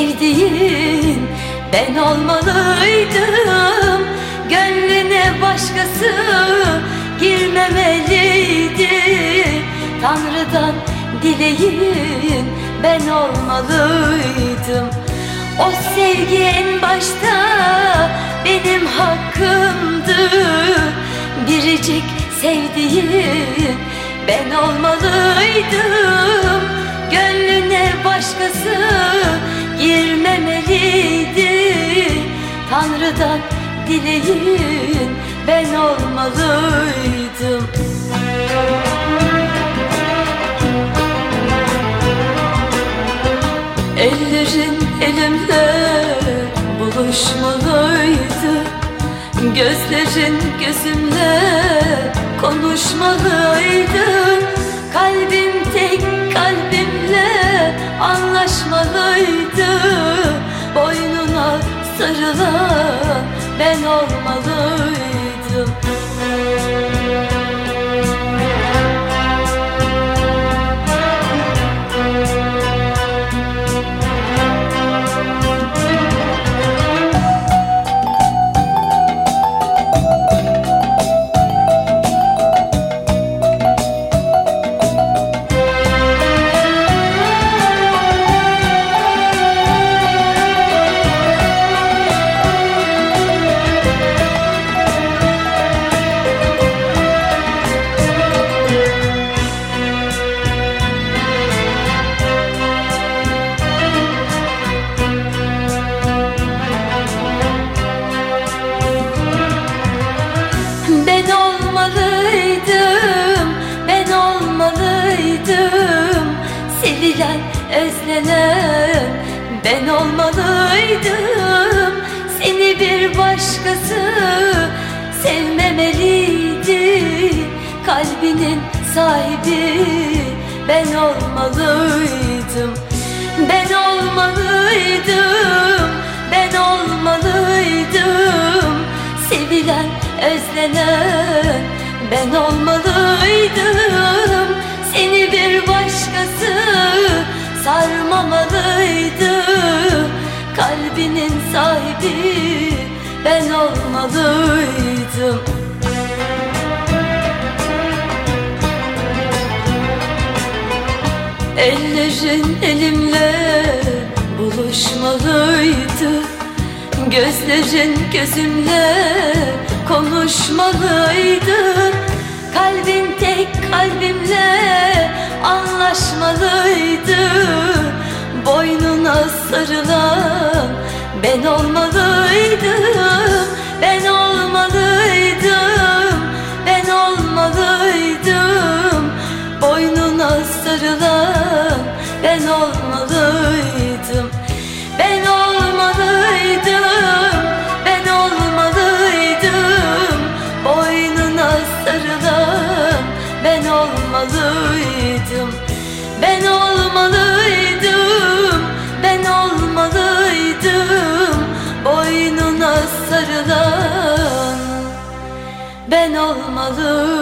sevdiğin ben olmalıydım. Gönlüne başkası girmemeliydi. Tanrı'dan dileğin ben olmalıydım. O sevgi en başta benim hakkımdı Biricik sevdiğin ben olmalıydım. Gönlüne başkası girmemeliydi Tanrı'dan dileğin ben olmalıydım. Ellerin elimle buluşmalıydı. Gözlerin gözümle konuşmalıydı. Kalbim tek kalbimle anlaşmalıydı Boynuna sarılan ben olmalıydım olmalıydım Sevilen, özlenen ben olmalıydım. Seni bir başkası sevmemeliydi. Kalbinin sahibi ben olmalıydım. Ben olmalıydım, ben olmalıydım. Sevilen, özlenen ben olmalıydım Seni bir başkası sarmamalıydı. Kalbinin sahibi ben olmalıydım. Ellerin elimle buluşmalıydı. Gözlerin gözümle konuşmalıydı Kalbin tek kalbimle anlaşmalıydı. Boynuna sarılan ben olmalıydım olmalıydım. Ben olmalıydım, ben olmalıydım. Boynuna sarılan ben olmalıydım